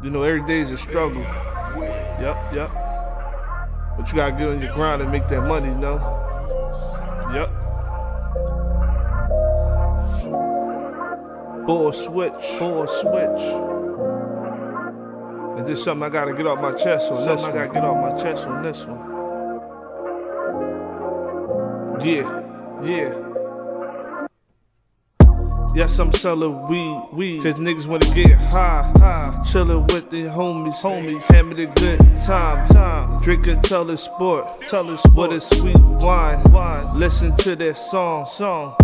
You know, every day is a struggle. Yep, yep. But you gotta get on your grind and make that money, you know? Yep. Bull switch, bull switch. It's just something I gotta get off my chest on this one. I gotta get off my chest on this one. Yeah, yeah. Yes, I'm selling weed, weed. Cause niggas wanna get high, high. Chillin' with the homies, homies. Having a good time, time. Drinking tell it sport, tell sport. What a sweet wine, wine. Listen to that song, song.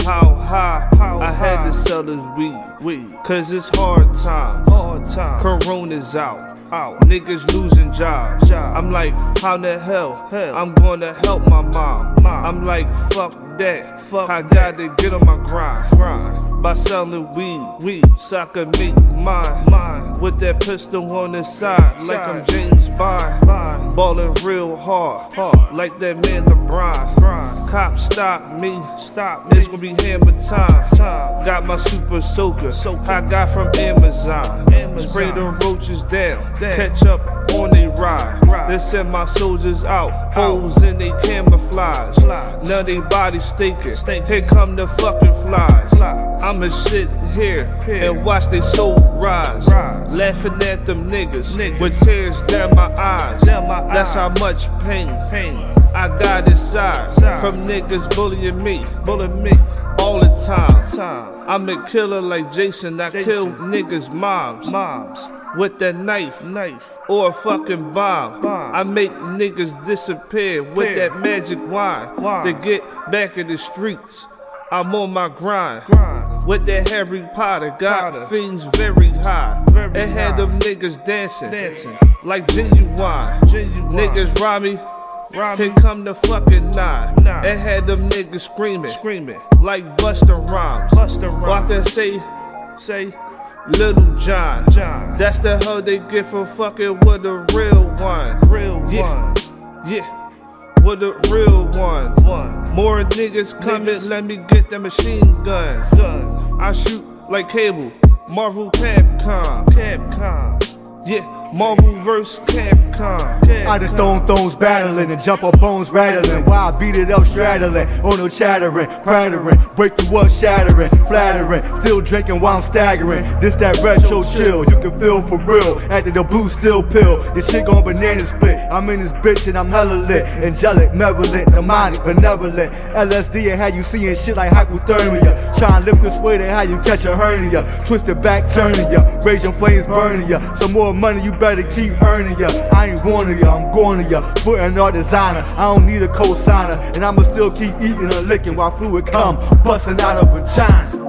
How high, how I had to sell this weed, weed. Cause it's hard time, hard time. Corona's out out. Niggas losing jobs. I'm like, how the hell? hell? I'm gonna help my mom. mom. I'm like, fuck that. Fuck I gotta get on my grind. grind. By selling weed, weed, so I can make mine. mine. With that pistol on the side, like I'm James Bond. Ballin' real hard, hard, like that man LeBron. Cop stop me, stop me. It's gonna be hammer time. time. Got my super soaker, I got from Amazon. Spray the roaches down, down. catch up on they ride. They send my soldiers out, holes in they camouflage. Now they body staking. Here come the fucking flies. I'ma sit here and watch they soul rise. Laughing at them niggas with tears down my eyes. That's how much pain, pain I got inside from niggas bullying me, bullying me all the time. I'm a killer like Jason. I kill niggas' moms, moms with that knife, knife, or a fucking bomb. bomb. I make niggas disappear with that magic wine, wine to get back in the streets. I'm on my grind. grind. With that Harry Potter, got Potter. things very high. Very it had them niggas dancing, dancing like Ginuwine. Ginuwine. Niggas rob me. Here come the fucking nine. nine. It had them niggas screaming, screaming like Busta Rhymes. Busta Rhymes. Or I can say, say. Lil Jon. Jon. That's the hoe they get for fucking with a real one. Real yeah. one. Yeah. With a real one. One. More niggas coming, niggas. let me get that machine gun. gun. I shoot like cable. Marvel Capcom. Capcom. Yeah, Marvel vs. Capcom. Capcom. I done thrown thrones battling and jump up bones rattling. While I beat it up straddling, oh no chattering, prattering, break through up shattering, flattering, still drinking while I'm staggering. This that retro chill, you can feel for real. After the blue still pill, this shit gon' banana split. I'm in this bitch and I'm hella lit, angelic, malevolent, demonic, benevolent. LSD and how you seeing shit like hypothermia. Trying to lift this weight and how you catch a hernia. Twisted back turning ya, raging flames burning ya. Some more money, you better keep earning ya. I ain't warning ya, I'm going to ya. Putting all designer, I don't need a cosigner. And I'ma still keep eating and licking while fluid come, busting out of vagina.